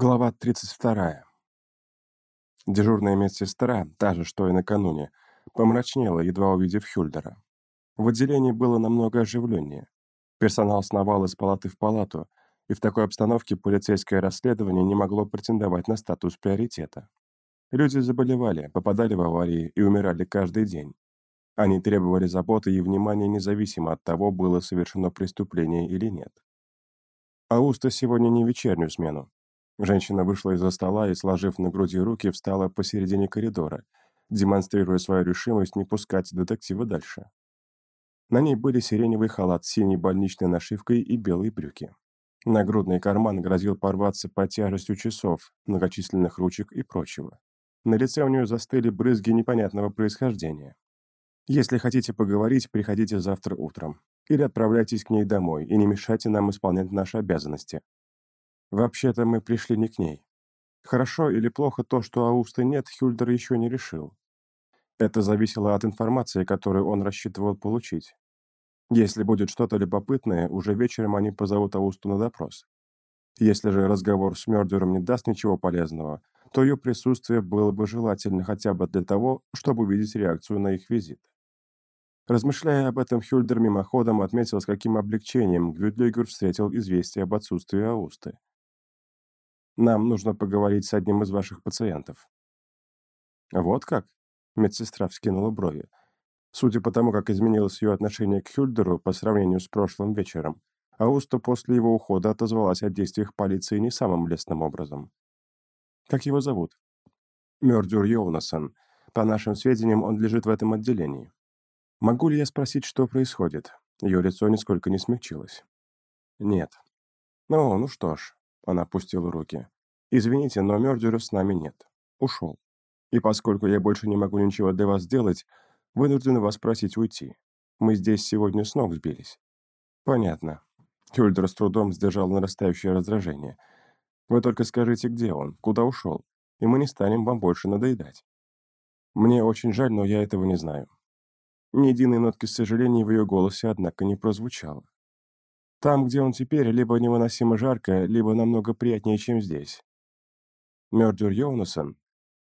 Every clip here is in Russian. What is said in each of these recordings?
Глава 32. Дежурная медсестра, та же, что и накануне, помрачнела, едва увидев Хюльдера. В отделении было намного оживленнее. Персонал сновал из палаты в палату, и в такой обстановке полицейское расследование не могло претендовать на статус приоритета. Люди заболевали, попадали в аварии и умирали каждый день. Они требовали заботы и внимания независимо от того, было совершено преступление или нет. Ауста сегодня не вечернюю смену, Женщина вышла из-за стола и, сложив на груди руки, встала посередине коридора, демонстрируя свою решимость не пускать детектива дальше. На ней были сиреневый халат с синей больничной нашивкой и белые брюки. Нагрудный карман грозил порваться под тяжестью часов, многочисленных ручек и прочего. На лице у нее застыли брызги непонятного происхождения. «Если хотите поговорить, приходите завтра утром. Или отправляйтесь к ней домой и не мешайте нам исполнять наши обязанности», Вообще-то мы пришли не к ней. Хорошо или плохо то, что Аусты нет, Хюльдер еще не решил. Это зависело от информации, которую он рассчитывал получить. Если будет что-то любопытное, уже вечером они позовут Аусту на допрос. Если же разговор с Мёрдером не даст ничего полезного, то ее присутствие было бы желательно хотя бы для того, чтобы увидеть реакцию на их визит. Размышляя об этом, Хюльдер мимоходом отметил, с каким облегчением Гвюдлигер встретил известие об отсутствии Аусты. Нам нужно поговорить с одним из ваших пациентов». «Вот как?» — медсестра вскинула брови. Судя по тому, как изменилось ее отношение к Хюльдеру по сравнению с прошлым вечером, Ауста после его ухода отозвалась о действиях полиции не самым лестным образом. «Как его зовут?» «Мёрдюр Йоунасон. По нашим сведениям, он лежит в этом отделении. Могу ли я спросить, что происходит?» Ее лицо нисколько не смягчилось. «Нет». «Ну, ну что ж, она опустила руки. «Извините, но Мёрдера с нами нет. Ушел. И поскольку я больше не могу ничего для вас сделать, вынужден вас просить уйти. Мы здесь сегодня с ног сбились». «Понятно». Хюльдер с трудом сдержал нарастающее раздражение. «Вы только скажите, где он, куда ушел, и мы не станем вам больше надоедать». «Мне очень жаль, но я этого не знаю». Ни единой нотки сожаления в ее голосе, однако, не прозвучало. Там, где он теперь, либо невыносимо жарко, либо намного приятнее, чем здесь. Мёрдюр Йонасон,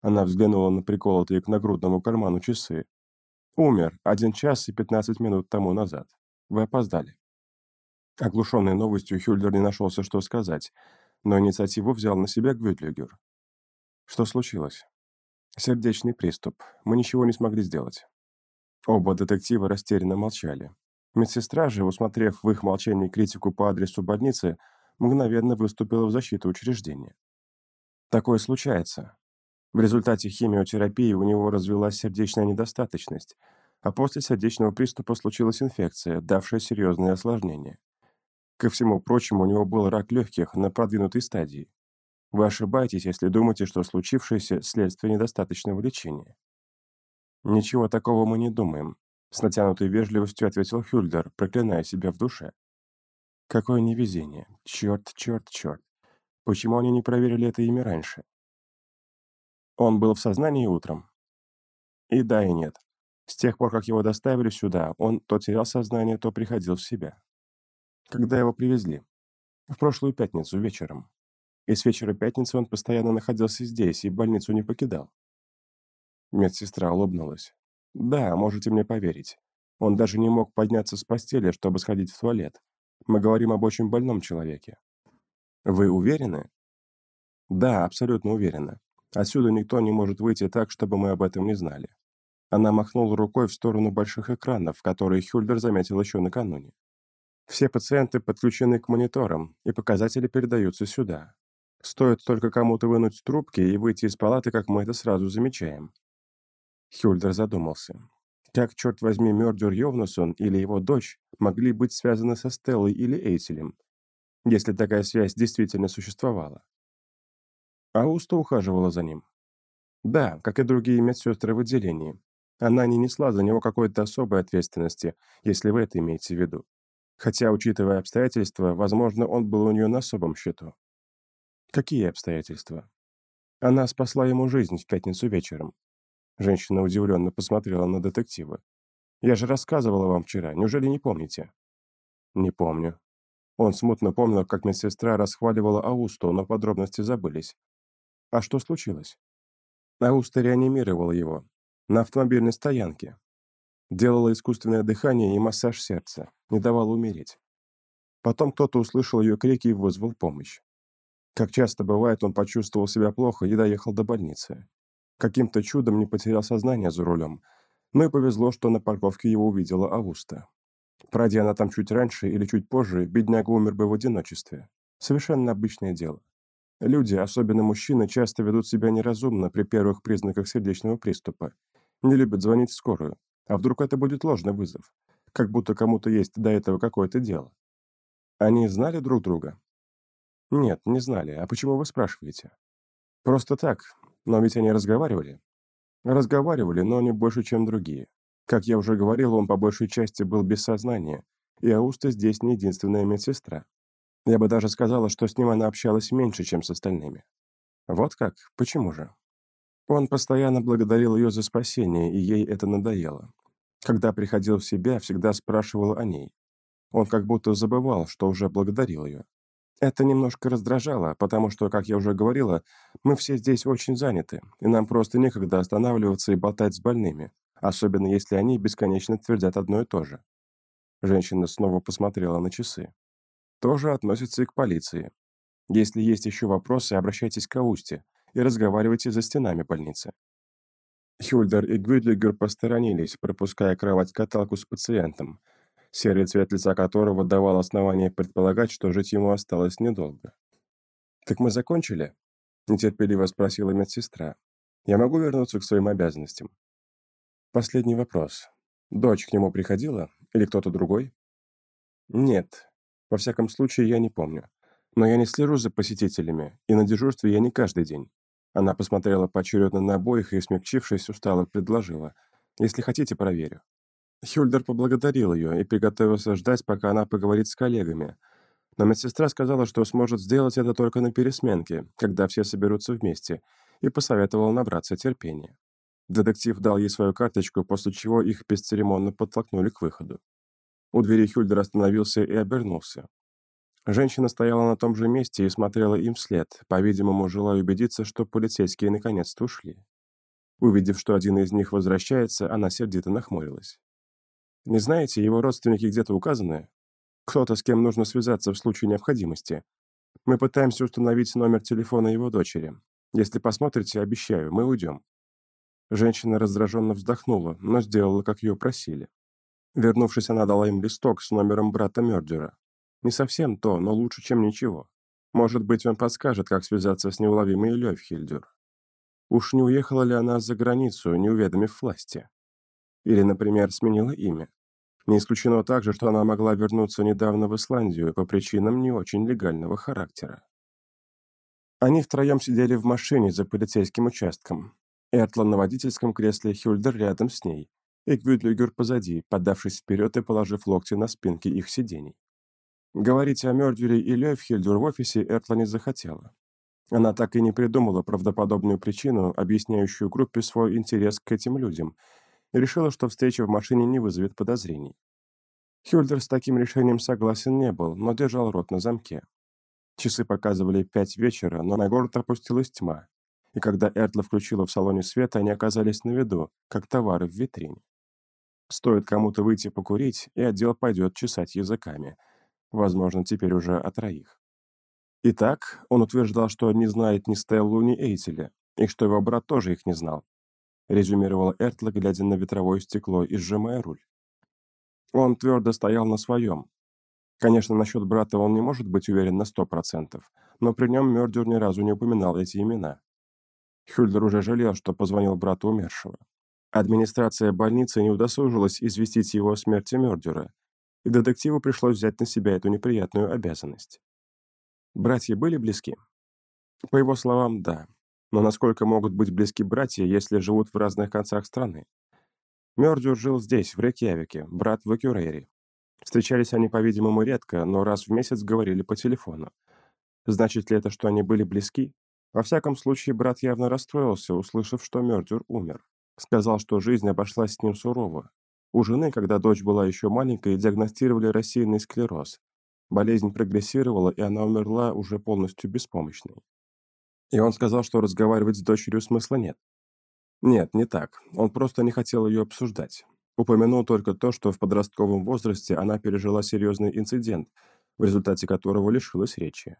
она взглянула на приколотые к нагрудному карману часы, умер один час и пятнадцать минут тому назад. Вы опоздали. Оглушенный новостью, Хюльдер не нашелся, что сказать, но инициативу взял на себя Гвюдлигер. Что случилось? Сердечный приступ. Мы ничего не смогли сделать. Оба детектива растерянно молчали. Медсестра же, усмотрев в их молчании критику по адресу больницы, мгновенно выступила в защиту учреждения. Такое случается. В результате химиотерапии у него развилась сердечная недостаточность, а после сердечного приступа случилась инфекция, давшая серьезные осложнения. Ко всему прочему, у него был рак легких на продвинутой стадии. Вы ошибаетесь, если думаете, что случившееся – следствие недостаточного лечения. Ничего такого мы не думаем. С натянутой вежливостью ответил Хюльдер, проклиная себя в душе. Какое невезение. Черт, черт, черт. Почему они не проверили это имя раньше? Он был в сознании утром? И да, и нет. С тех пор, как его доставили сюда, он то терял сознание, то приходил в себя. Когда его привезли? В прошлую пятницу вечером. И с вечера пятницы он постоянно находился здесь и больницу не покидал. Медсестра улыбнулась. Да, можете мне поверить. Он даже не мог подняться с постели, чтобы сходить в туалет. Мы говорим об очень больном человеке. Вы уверены? Да, абсолютно уверена. Отсюда никто не может выйти так, чтобы мы об этом не знали. Она махнула рукой в сторону больших экранов, которые Хюльдер заметил еще накануне. Все пациенты подключены к мониторам, и показатели передаются сюда. Стоит только кому-то вынуть трубки и выйти из палаты, как мы это сразу замечаем. Хюльдер задумался. Как, черт возьми, Мёрдюр Йовнасон или его дочь могли быть связаны со Стеллой или Эйтелем, если такая связь действительно существовала? Ауста ухаживала за ним. Да, как и другие медсестры в отделении. Она не несла за него какой-то особой ответственности, если вы это имеете в виду. Хотя, учитывая обстоятельства, возможно, он был у нее на особом счету. Какие обстоятельства? Она спасла ему жизнь в пятницу вечером. Женщина удивленно посмотрела на детектива. «Я же рассказывала вам вчера, неужели не помните?» «Не помню». Он смутно помнил, как медсестра расхваливала Аусту, но подробности забылись. А что случилось? Ауста реанимировала его. На автомобильной стоянке. Делала искусственное дыхание и массаж сердца. Не давала умереть. Потом кто-то услышал ее крики и вызвал помощь. Как часто бывает, он почувствовал себя плохо и доехал до больницы. Каким-то чудом не потерял сознание за рулем. Но и повезло, что на парковке его увидела Ауста. Пройдя она там чуть раньше или чуть позже, бедняга умер бы в одиночестве. Совершенно обычное дело. Люди, особенно мужчины, часто ведут себя неразумно при первых признаках сердечного приступа. Не любят звонить в скорую. А вдруг это будет ложный вызов? Как будто кому-то есть до этого какое-то дело. Они знали друг друга? Нет, не знали. А почему вы спрашиваете? Просто так. Но ведь они разговаривали. Разговаривали, но не больше, чем другие. Как я уже говорил, он по большей части был без сознания, и Ауста здесь не единственная медсестра. Я бы даже сказала, что с ним она общалась меньше, чем с остальными. Вот как? Почему же? Он постоянно благодарил ее за спасение, и ей это надоело. Когда приходил в себя, всегда спрашивал о ней. Он как будто забывал, что уже благодарил ее. Это немножко раздражало, потому что, как я уже говорила, мы все здесь очень заняты, и нам просто некогда останавливаться и болтать с больными, особенно если они бесконечно твердят одно и то же. Женщина снова посмотрела на часы. Тоже относится и к полиции. Если есть еще вопросы, обращайтесь к Аусте и разговаривайте за стенами больницы. Хюльдер и Гвюдлигер посторонились, пропуская кровать-каталку с пациентом, серый цвет лица которого давал основание предполагать, что жить ему осталось недолго. «Так мы закончили?» – нетерпеливо спросила медсестра. «Я могу вернуться к своим обязанностям?» Последний вопрос. Дочь к нему приходила? Или кто-то другой? Нет. Во всяком случае, я не помню. Но я не слежу за посетителями, и на дежурстве я не каждый день. Она посмотрела поочередно на обоих и, смягчившись, устало предложила. «Если хотите, проверю». Хюльдер поблагодарил ее и приготовился ждать, пока она поговорит с коллегами. Но медсестра сказала, что сможет сделать это только на пересменке, когда все соберутся вместе, и посоветовала набраться терпения. Детектив дал ей свою карточку, после чего их бесцеремонно подтолкнули к выходу. У двери Хюльдер остановился и обернулся. Женщина стояла на том же месте и смотрела им вслед, по-видимому, желая убедиться, что полицейские наконец-то ушли. Увидев, что один из них возвращается, она сердито нахмурилась. «Не знаете, его родственники где-то указаны? Кто-то, с кем нужно связаться в случае необходимости. Мы пытаемся установить номер телефона его дочери. Если посмотрите, обещаю, мы уйдем». Женщина раздраженно вздохнула, но сделала, как ее просили. Вернувшись, она дала им листок с номером брата Мёрдера. Не совсем то, но лучше, чем ничего. Может быть, он подскажет, как связаться с неуловимой Лёвхильдер. Уж не уехала ли она за границу, не уведомив власти? Или, например, сменила имя? Не исключено также, что она могла вернуться недавно в Исландию по причинам не очень легального характера. Они втроем сидели в машине за полицейским участком. Эртлан на водительском кресле, Хюльдер рядом с ней, и Гвюдлюгер позади, подавшись вперед и положив локти на спинки их сидений. Говорить о Мёрдвере и Лёйфхельдер в офисе Эртла не захотела. Она так и не придумала правдоподобную причину, объясняющую группе свой интерес к этим людям, и решила, что встреча в машине не вызовет подозрений. Хюльдер с таким решением согласен не был, но держал рот на замке. Часы показывали пять вечера, но на город опустилась тьма, и когда Эртла включила в салоне свет, они оказались на виду, как товары в витрине. Стоит кому-то выйти покурить, и отдел пойдет чесать языками. Возможно, теперь уже о троих. Итак, он утверждал, что не знает ни Стеллу, ни Эйтеля, и что его брат тоже их не знал. Резюмировал Эртла, глядя на ветровое стекло и сжимая руль. Он твердо стоял на своем. Конечно, насчет брата он не может быть уверен на сто процентов, но при нем Мёрдюр ни разу не упоминал эти имена. Хюльдер уже жалел, что позвонил брату умершего. Администрация больницы не удосужилась известить его о смерти Мёрдюра, и детективу пришлось взять на себя эту неприятную обязанность. Братья были близки? По его словам, да. Но насколько могут быть близки братья, если живут в разных концах страны? Мёрдюр жил здесь, в Рейкьявике, брат в Экюрейре. Встречались они, по-видимому, редко, но раз в месяц говорили по телефону. Значит ли это, что они были близки? Во всяком случае, брат явно расстроился, услышав, что Мёрдюр умер. Сказал, что жизнь обошлась с ним сурово. У жены, когда дочь была еще маленькой, диагностировали рассеянный склероз. Болезнь прогрессировала, и она умерла уже полностью беспомощной. И он сказал, что разговаривать с дочерью смысла нет. Нет, не так. Он просто не хотел ее обсуждать. Упомянул только то, что в подростковом возрасте она пережила серьезный инцидент, в результате которого лишилась речи.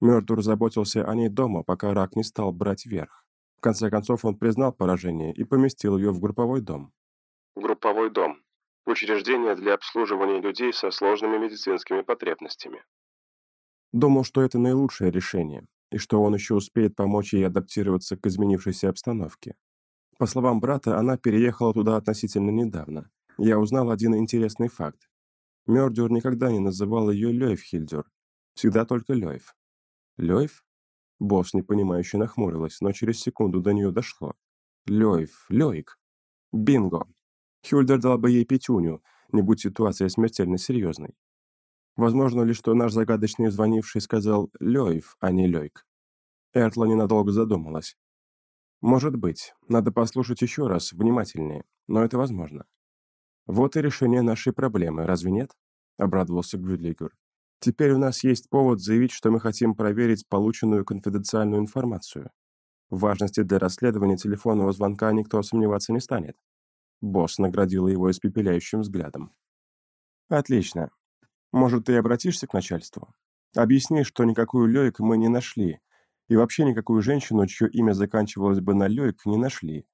Мёртур заботился о ней дома, пока рак не стал брать верх. В конце концов, он признал поражение и поместил ее в групповой дом. Групповой дом. Учреждение для обслуживания людей со сложными медицинскими потребностями. Думал, что это наилучшее решение, и что он еще успеет помочь ей адаптироваться к изменившейся обстановке. По словам брата, она переехала туда относительно недавно. Я узнал один интересный факт. Мёрдюр никогда не называл ее Лёйфхильдюр. Всегда только Лёйф. Лёйф? Босс непонимающе нахмурилась, но через секунду до нее дошло. Лёйф, Лёйк. Бинго. Хюльдер дал бы ей пятюню, не будь ситуация смертельно серьезной. Возможно ли, что наш загадочный звонивший сказал «Лёйв», а не «Лёйк»? Эртла ненадолго задумалась. Может быть, надо послушать еще раз, внимательнее, но это возможно. Вот и решение нашей проблемы, разве нет? Обрадовался Гвюдлигер. Теперь у нас есть повод заявить, что мы хотим проверить полученную конфиденциальную информацию. В важности для расследования телефонного звонка никто сомневаться не станет. Босс наградил его испепеляющим взглядом. «Отлично. Может, ты обратишься к начальству? Объясни, что никакую Лёйк мы не нашли, и вообще никакую женщину, чье имя заканчивалось бы на Лёйк, не нашли.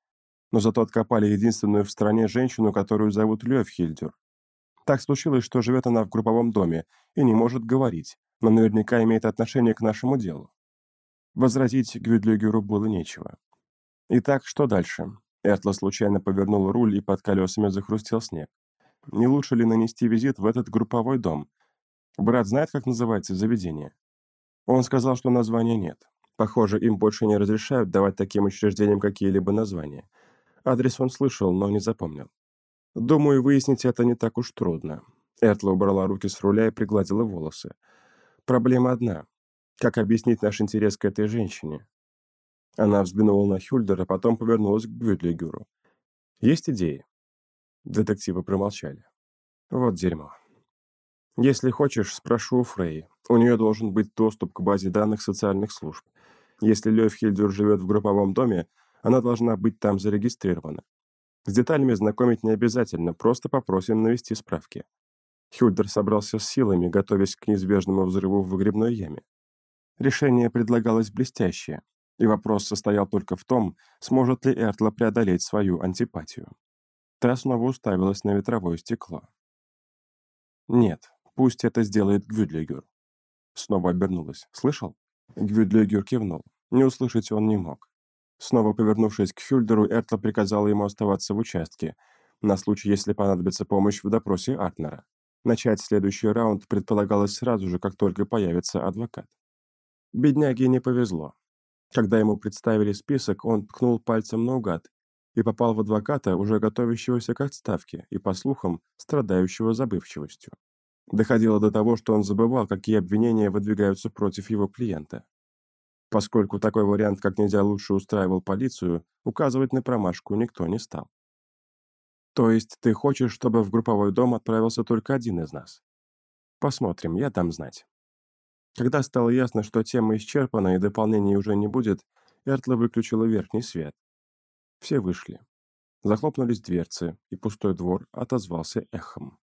Но зато откопали единственную в стране женщину, которую зовут Лёвхильдер. Так случилось, что живет она в групповом доме и не может говорить, но наверняка имеет отношение к нашему делу. Возразить Гвюдлюгеру было нечего. Итак, что дальше? Эртла случайно повернул руль, и под колесами захрустел снег. Не лучше ли нанести визит в этот групповой дом? Брат знает, как называется заведение? Он сказал, что названия нет. Похоже, им больше не разрешают давать таким учреждениям какие-либо названия. Адрес он слышал, но не запомнил. Думаю, выяснить это не так уж трудно. Эртла убрала руки с руля и пригладила волосы. Проблема одна. Как объяснить наш интерес к этой женщине? Она взглянула на Хюльдера, потом повернулась к Гвюдлигеру. «Есть идеи?» Детективы промолчали. «Вот дерьмо. Если хочешь, спрошу у Фрей. У нее должен быть доступ к базе данных социальных служб. Если Лев Хильдер живет в групповом доме, она должна быть там зарегистрирована. С деталями знакомить не обязательно, просто попросим навести справки». Хюльдер собрался с силами, готовясь к неизбежному взрыву в выгребной яме. Решение предлагалось блестящее, и вопрос состоял только в том, сможет ли Эртла преодолеть свою антипатию. Та снова уставилась на ветровое стекло. «Нет, пусть это сделает Гвюдлигер». Снова обернулась. «Слышал?» Гвюдлигер кивнул. Не услышать он не мог. Снова повернувшись к Хюльдеру, Эртла приказала ему оставаться в участке, на случай, если понадобится помощь в допросе Артнера. Начать следующий раунд предполагалось сразу же, как только появится адвокат. Бедняге не повезло. Когда ему представили список, он ткнул пальцем наугад и попал в адвоката, уже готовящегося к отставке и, по слухам, страдающего забывчивостью. Доходило до того, что он забывал, какие обвинения выдвигаются против его клиента. Поскольку такой вариант как нельзя лучше устраивал полицию, указывать на промашку никто не стал. То есть ты хочешь, чтобы в групповой дом отправился только один из нас? Посмотрим, я дам знать. Когда стало ясно, что тема исчерпана и дополнений уже не будет, Эртла выключила верхний свет. Все вышли. Захлопнулись дверцы, и пустой двор отозвался эхом.